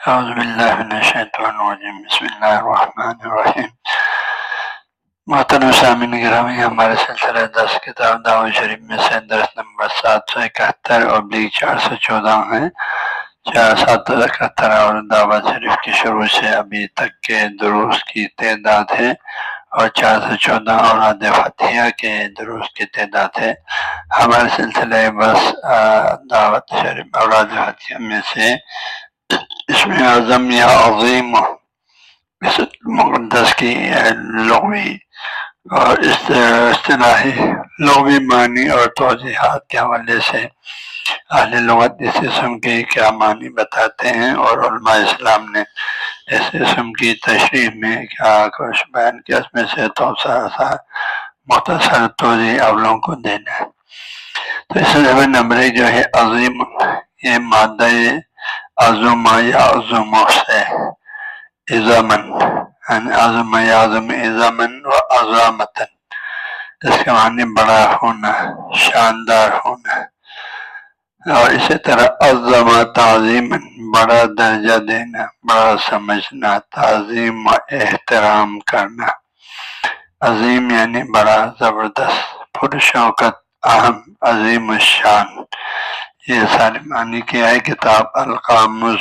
اعوذ باللہ من الشیطان الرجیم بسم اللہ الرحمن الرحیم محترم سامعین گرامی ہمارے سلسلہ دس کتاب دعوت شریف میں سے درس نمبر سات سو اکہتر ابلیغ چار سو چودہ ہیں چار سات سو اکہتر اور دعوت شریف کی شروع سے ابھی تک کے دروس کی تعداد ہے اور چار سو چودہ اوراد فتح کے دروس کی تعداد ہے. ہمارے سلسلے بس دعوت شریف اوراد فتح میں سے اس اعظم یا عظیم مقدس کی لغوی اور اصطلاحی لغوی معنی اور توضیحات کے حوالے سے اہل لغت اس اسم کے کیا معنی بتاتے ہیں اور علماء اسلام نے اس اسم کی تشریح میں کیا کچھ بیان کیا، اس میں سے تو سا مختصر توضیح اولوں کو دینا ہے۔ تو اس نمبر جو ہے عظیم، یہ مادہ عظم یا عظم سے ایزامن یعنی عظم یا عظم و عظامتن اس کے معنی بڑا ہونا، شاندار ہونا۔ اور اسی طرح عظم تعظیم بڑا درجہ دینا، بڑا سمجھنا، تعظیم و احترام کرنا۔ عظیم یعنی بڑا، زبردست۔ پرشوقت اہم، عظیم الشان۔ یہ سارے معنی کیا ہے کتاب القام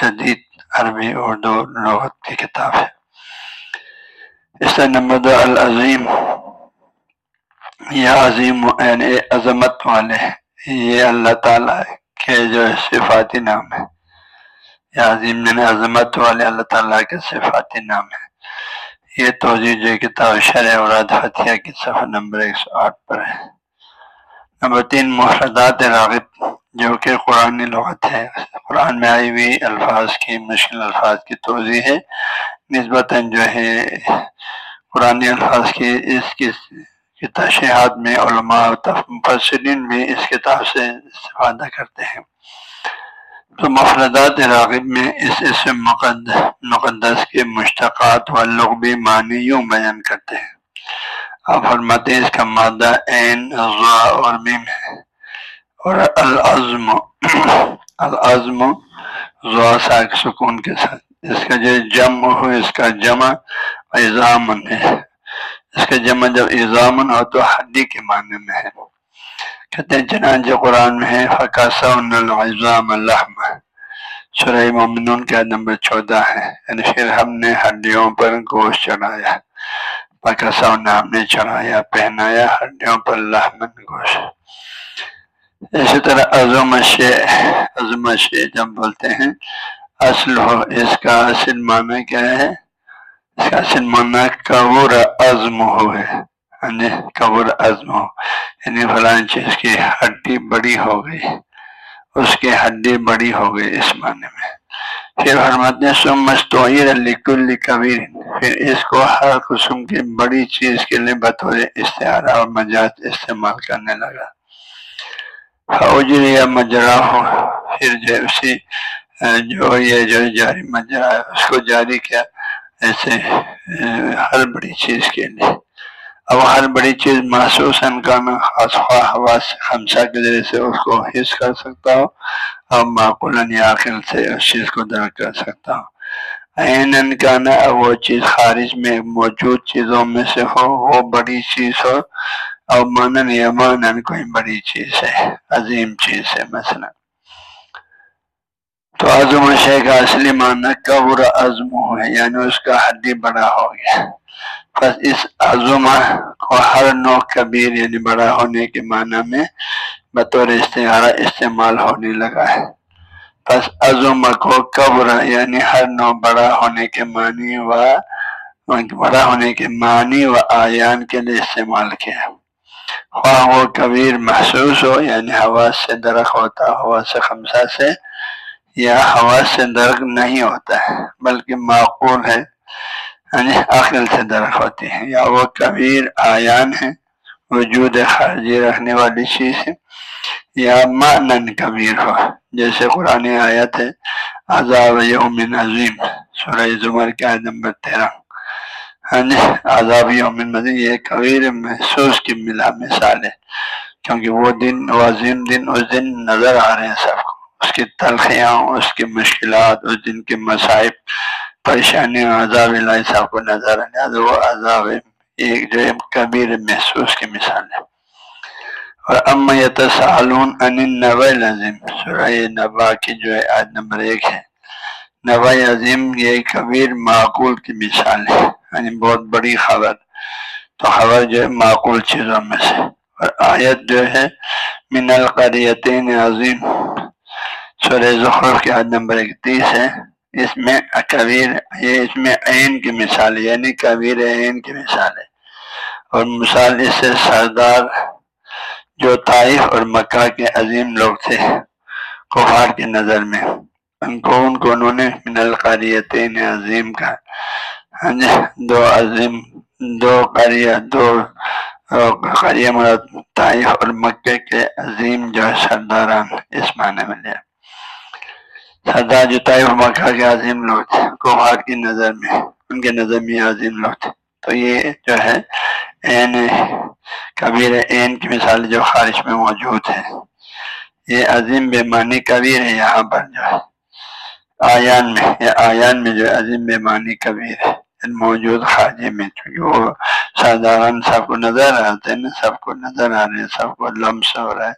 جدید عربی اردو لغت کی کتاب ہے۔ اس سے نمبر دو العظیم، یہ عظیم یعنی عظمت والے یہ اللہ تعالیٰ کے جو صفاتی نام ہے۔ یہ عظیم یعنی عظمت والے اللہ تعالیٰ کے صفاتی نام ہے۔ یہ توجہ جو کتاب شرح اور فتح کی صفحہ نمبر ایک سو آٹھ پر ہے۔ نمبر تین محردات راغب جو کہ قرآن لغت ہے قرآن میں آئی ہوئی الفاظ کی، مشکل الفاظ کی توضیع ہے۔ نسبتاً جو ہے قرآن الفاظ کی، اس کی تشہیحات میں علماء مفسرین بھی اس کتاب سے استفادہ کرتے ہیں۔ تو مفردات راغب میں اس اسم مقدس مقدس کے مشتقات و لغبی معنی یوں بیان کرتے ہیں۔ آپ فرماتے ہیں اس کا مادہ عین اور میم ہے۔ اور العظم العظم ساک سکون کے ساتھ۔ اس کا جو جم ہو، اس کا جمع ایزامن ہے۔ اس کا جمع جب ایزامن ہو تو حدی کے معنی میں ہے۔ کہتے ہیں، چنانچہ قرآن میں ہے فقاسم الزام الحم سرح مومنون کا نمبر چودہ ہے۔ یعنی پھر ہم نے ہڈیوں پر گوشت چڑھایا۔ پکاسا ہم نے چڑھایا پہنایا ہڈیوں پر لحمن گوشت اسی طرح عظم عظم جب بولتے ہیں اصل ہو اس کا اصل معنی کیا ہے اس کا اصل معنی قبر عزم ہو ہے یعنی قبر عزم ہو یعنی فلاں چیز کی ہڈی بڑی ہو گئی اس کی ہڈی بڑی ہو گئی اس معنی میں پھر فرماتے ہیں سم مستعیر کبیر۔ پھر اس کو ہر قسم کی بڑی چیز کے لیے بطور استعارہ اور مجاز استعمال کرنے لگا۔ فوجر یا مجرا ہو پھر جو اسی، جو یہ جو جاری مجرا ہے اس کو جاری کیا ایسے، ہر بڑی چیز کے لیے۔ اب ہر بڑی چیز محسوس انکانا خاص خواہ ہوا سے خمسہ کے ذریعے سے اس کو حص کر سکتا ہو اور معقول عقل سے اس چیز کو درک کر سکتا ہو عین انکانا وہ چیز خارج میں موجود چیزوں میں سے ہو، وہ بڑی چیز ہو، اور مانن یا مانن کوئی بڑی چیز ہے، عظیم چیز ہے، مثلا۔ تو عظم شے کا اصلی معنی قبر عزم ہے یعنی اس کا حدی بڑا ہو گیا۔ بس اس عظم کو ہر نو کبیر یعنی بڑا ہونے کے معنی میں بطور استعارہ استعمال ہونے لگا ہے۔ بس عظم کو قبر یعنی ہر نو بڑا ہونے کے معنی و بڑا ہونے کے معنی و آیان کے لیے استعمال کیا خواہ وہ کبیر محسوس ہو یعنی ہوا سے درخت ہوتا، ہوا سے خمسہ سے، یا ہوا سے درخت نہیں ہوتا ہے، بلکہ معقول ہے۔ یعنی عقل سے درخت ہوتی ہے یا وہ کبیر آیان ہے وجود خارجی رکھنے والی چیز ہے یا معنن کبیر ہو۔ جیسے قرآن آیت ہے، عذاب یوم عظیم، سورہ زمر کے آیت نمبر تیرہ۔ ہاں جی عذاب یوم مزید یہ کبیر محسوس کی ملا مثال ہے، کیونکہ وہ دن وہ عظیم دن، اس دن نظر آ رہے ہیں سب کو۔ اس کی تلخیاں، اس کی مشکلات، اس دن کے مصائب پریشانی عذاب اللہ صاحب کو نظر آنے وہ عذاب ایک جو کبیر محسوس کی مثال ہے۔ اور ام یتسالون ان نو عظیم سورہ نبا کی جو ہے آج نمبر ایک ہے۔ نوا عظیم یہ کبیر معقول کی مثال ہے یعنی بہت بڑی خبر۔ تو خبر جو ہے معقول چیزوں میں سے۔ اور آیت جو ہے من القریتین عظیم سورہ ظخر کے عاد نمبر اکتیس ہے۔ اس میں کبیر یہ اس میں عین کی مثال ہے یعنی کبیر عین کی مثال ہے۔ اور مثال اس سے سردار جو طائف اور مکہ کے عظیم لوگ تھے، کفار کی نظر میں، ان کو ان کو انہوں نے من القریتین عظیم کا ہاں جی، دو عظیم، دو قریہ دو قریہ مراد طائف اور مکے کے عظیم جو ہے، سرداران اس معنی میں لیا سردار جو طائف مکہ کے عظیم لوگ تھے کوہار کی نظر میں، ان کے نظر میں عظیم لوگ تھے۔ تو یہ جو ہے، این کبیر، این کی مثال جو خارش میں موجود ہے۔ یہ عظیم بے معنی کبیر ہے یہاں پر جو ہے۔ آیان میں، یہ آیان میں جو عظیم بے معنی کبیر ہے۔ موجود خاجے میں، چونکہ وہ سرداران سب کو نظر آتے ہیں، سب کو نظر آ رہے ہیں، سب کو لمس ہو رہا ہے۔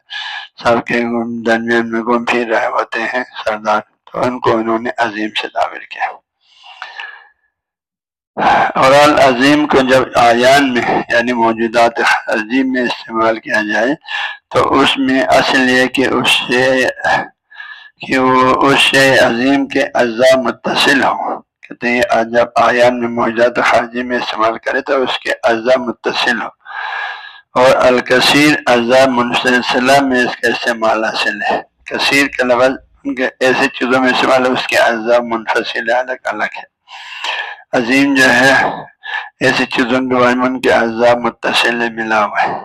سب کے درمیان میں گم پھر رہے ہوتے ہیں، سردار تو ان کو انہوں نے عظیم سے تعبیر کیا۔ اور عظیم کو جب آیان میں یعنی موجودات عظیم میں استعمال کیا جائے، تو اس میں اصل یہ کہ اس سے کہ وہ اس سے عظیم کے اعضاء متصل ہوں۔ کہتے ہیں جب آیان میں موجودات خارجی میں استعمال کرے تو اس کے اعضاء متصل ہو اور الکثیر اعضاء منفصلہ میں اس کا استعمال حاصل ہے۔ کثیر کا لفظ ان ایسی چیزوں میں استعمال ہے اس کے اعضاء منفصل الگ الگ ہے۔ عظیم جو ہے ایسی چیزوں کے بارے میں ان کے اعضاء متصل ملا ہوا ہے۔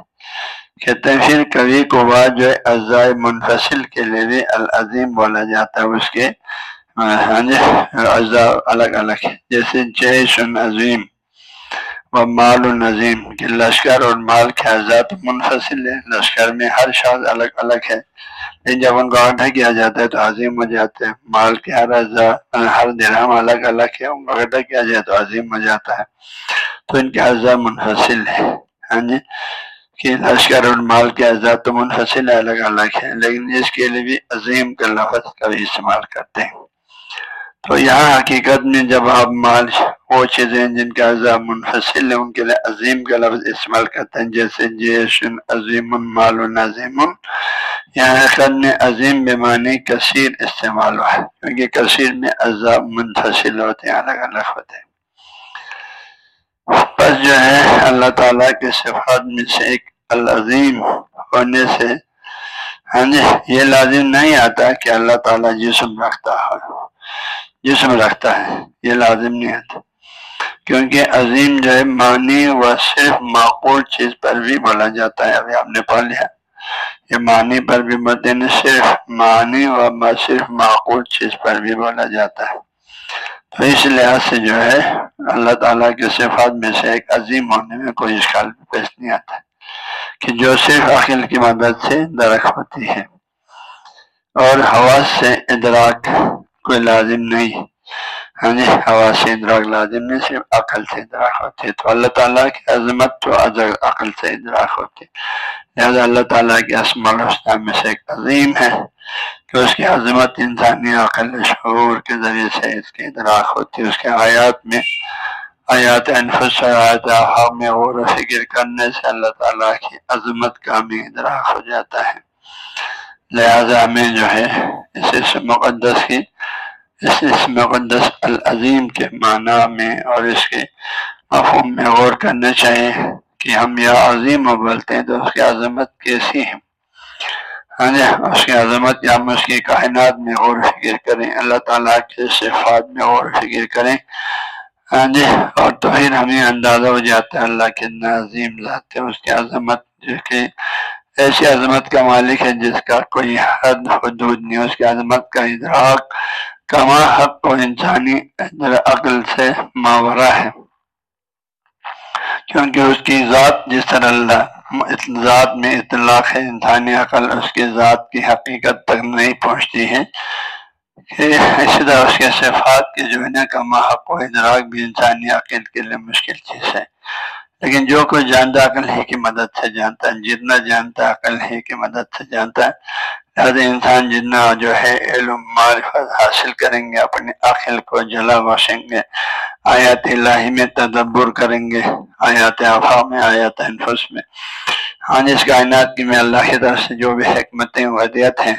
کہتے ہیں، پھر کبھی کو بعد جو ہے اعضاء منفصل کے لیے بھی العظیم بولا جاتا ہے، اس کے ہاں اعضاء الگ الگ ہے۔ جیسے جیش عظیم و مال النظیم کہ لشکر اور مال کے آزاد منفصل ہے، لشکر میں ہر شاذ الگ الگ ہے۔ جب ان کو اکٹھا کیا جاتا ہے تو عظیم ہو جاتے ہیں، مال کے ہر ہر درہم الگ الگ ہے، ان کو اکٹھا کیا جائے تو عظیم ہو جاتا ہے۔ تو ان کے اعضاء منحصل ہے ہاں جی؟ کہ لشکر اور مال کے اعضاء تو منحصل الگ الگ ہے لیکن اس کے لیے بھی عظیم کا لفظ کبھی استعمال کرتے ہیں۔ تو یہاں حقیقت میں جب آپ مال وہ چیزیں جن کا عذاب منفصل ہے ان کے لیے عظیم کا لفظ استعمال کرتے ہیں، جیسے جیشن عظیم، مال نظیم یہاں حقیقت میں عظیم بیمانی کثیر استعمال ہوا ہے، کیونکہ کثیر میں عذاب منفصل ہوتے ہیں، الگ الگ ہوتے ہیں۔ بس جو ہے، اللہ تعالیٰ کے صفات میں سے ایک العظیم ہونے سے ہاں جی یہ لازم نہیں آتا کہ اللہ تعالیٰ جسم رکھتا ہو۔ جسم رکھتا ہے، یہ لازم نہیں آتا کیونکہ عظیم جو ہے، معنی و صرف معقول چیز پر بھی بولا جاتا ہے۔ ابھی آپ نے پڑھ لیا۔ یہ معنی پر بھی مدین صرف معنی و صرف معقول چیز پر بھی بولا جاتا ہے۔ تو اس لحاظ سے جو ہے، اللہ تعالیٰ کے صفات میں سے ایک عظیم ہونے میں کوئی اشکال پیش نہیں آتا۔ کہ جو صرف عقل کی مدد سے درخت ہوتی ہے اور ہوا سے ادراک کوئی لازم نہیں۔ ہاں جی ہوا سے ادراک لازم نہیں، صرف عقل سے ادراک ہوتے۔ تو اللہ تعالیٰ کی عظمت تو عقل سے ادراک ہوتے۔ لہٰذا اللہ تعالیٰ کی اسم الحسن میں سے ایک عظیم ہے کہ اس کی عظمت انسانی عقل شعور کے ذریعے سے اس کی ادراک ہوتی۔ ہے اس کے آیات میں، آیات انفس آیات میں غور و فکر کرنے سے اللہ تعالیٰ کی عظمت کا بھی ادراک ہو جاتا ہے۔ لہذا ہمیں جو ہے اس مقدس کی اس مقدس العظیم کے معنی میں اور اس کے مفہوم میں غور کرنا چاہیے کہ ہم یا عظیم بولتے ہیں تو اس کی عظمت کیسی ہے۔ ہاں جی اس کی عظمت یا ہم اس کی کائنات میں غور فکر کریں، اللہ تعالیٰ کے صفات میں غور فکر کریں۔ ہاں جی اور تو پھر ہمیں اندازہ ہو جاتا ہے اللہ کے عظیم ذات ہے، اس کی عظمت جو کہ ایسی عظمت کا مالک ہے جس کا کوئی حد حدود نہیں، اس کی عظمت کا ادراک، کما حق و انسانی عقل سے ماورہ ہے۔ کیونکہ اس کی ذات، جس طرح اللہ ذات میں اطلاق ہے، انسانی عقل اس کی ذات کی حقیقت تک نہیں پہنچتی ہے۔ کہ اسی طرح اس کے صفات کے جو ہے نا کا محق و ادراک بھی انسانی عقل کے لیے مشکل چیز ہے۔ لیکن جو کوئی جانتا عقل ہی کی مدد سے جانتا ہے، جتنا جانتا عقل ہی کی مدد سے جانتا ہے۔ لہٰذا انسان جتنا جو ہے علم، معرفت حاصل کریں گے اپنے عقل کو جلا بخشیں گے۔ آیات الہی میں تدبر کریں گے، آیات آفا میں، آیات انفس میں۔ ہاں جی، جس کائنات کی میں اللہ کی طرف سے جو بھی حکمتیں ودیت ہیں،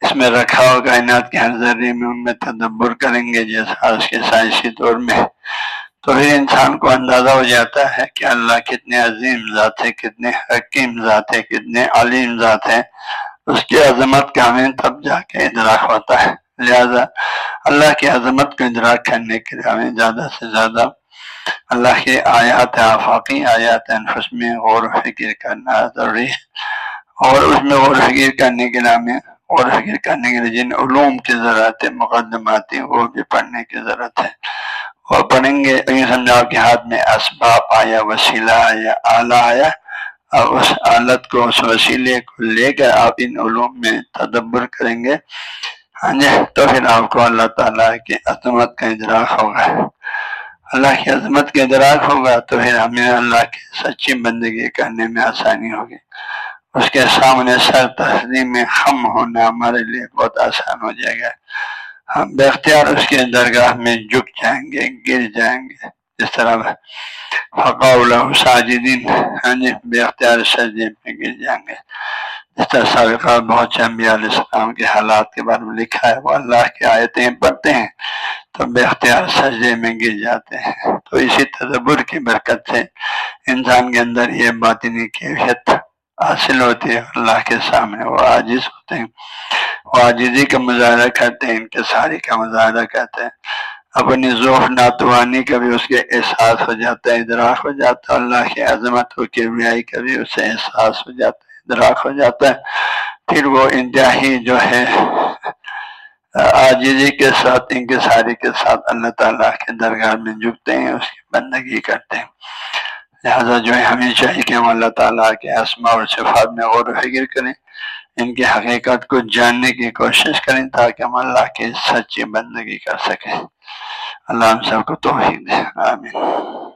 اس میں رکھا ہو کائنات کے ہر ذریعے میں ان میں تدبر کریں گے جیسا آج کے سائنسی دور میں۔ تو پھر انسان کو اندازہ ہو جاتا ہے کہ اللہ کتنے عظیم ذات ہے کتنے حکیم ذات ہے کتنے علیم ذات ہے اس کی عظمت کا ہمیں تب جا کے ادراک ہوتا ہے۔ لہذا اللہ کی عظمت کو ادراک کرنے کے لیے ہمیں زیادہ سے زیادہ اللہ کے آیات آفاقی، آیات انفس میں غور و فکر کرنا ضروری ہے۔ اور اس میں غور و فکر کرنے کے لیے ہمیں، غور و فکر کرنے کے لیے جن علوم کی ضرورت ہے مقدمات وہ بھی پڑھنے کی ضرورت ہے۔ اور پڑھیں گے سمجھا کے ہاتھ میں اسباب آیا، وسیلہ آیا آلہ آیا۔ اور اس آلت کو، اس وسیلے کو لے کر آپ ان علوم میں تدبر کریں گے۔ ہاں جی تو پھر آپ کو اللہ تعالیٰ کی عظمت کا ادراک ہوگا۔ اللہ کی عظمت کا ادراک ہوگا تو پھر ہمیں اللہ کی سچی بندگی کرنے میں آسانی ہوگی۔ اس کے سامنے سر تسلیم میں خم ہونا ہمارے لیے بہت آسان ہو جائے گا۔ ہم بے اختیار اس کے درگاہ میں جھک جائیں گے، گر جائیں گے۔ جس طرح اللہ ساجدین ہاں جی بے اختیار سجدے میں گر جائیں گے۔ جس طرح سابقہ بہت سے انبیاء علیہ السلام کے حالات کے بارے میں لکھا ہے، وہ اللہ کی آیتیں پڑھتے ہیں تو بے اختیار سجدے میں گر جاتے ہیں۔ تو اسی تدبر کی برکت سے انسان کے اندر یہ باطنی کیفیت حاصل ہوتی ہے اللہ کے سامنے وہ عاجز ہوتے ہیں۔ عاجزی کا مظاہرہ کرتے ہیں، ان کے ساری کا مظاہرہ کرتے ہیں۔ اپنی ذوف ناتوانی کا بھی اس کے احساس ہو جاتا ہے، ادراک ہو جاتا ہے۔ اللہ کی عظمت و کیمیائی کا بھی اسے احساس ہو جاتا ہے، ادراک ہو جاتا ہے۔ پھر وہ انتہائی جو ہے، آجزی کے ساتھ، ان کے ساری کے ساتھ اللہ تعالیٰ کے درگاہ میں جھکتے ہیں، اس کی بندگی کرتے ہیں۔ لہٰذا جو ہے، ہمیں چاہیے کہ ہم اللہ تعالیٰ کے اسما اور صفات میں غور و فکر کریں۔ ان کی حقیقت کو جاننے کی کوشش کریں تاکہ ہم اللہ کی سچی بندگی کر سکیں۔ اللہ ہم سب کو توفیق دے۔ آمین۔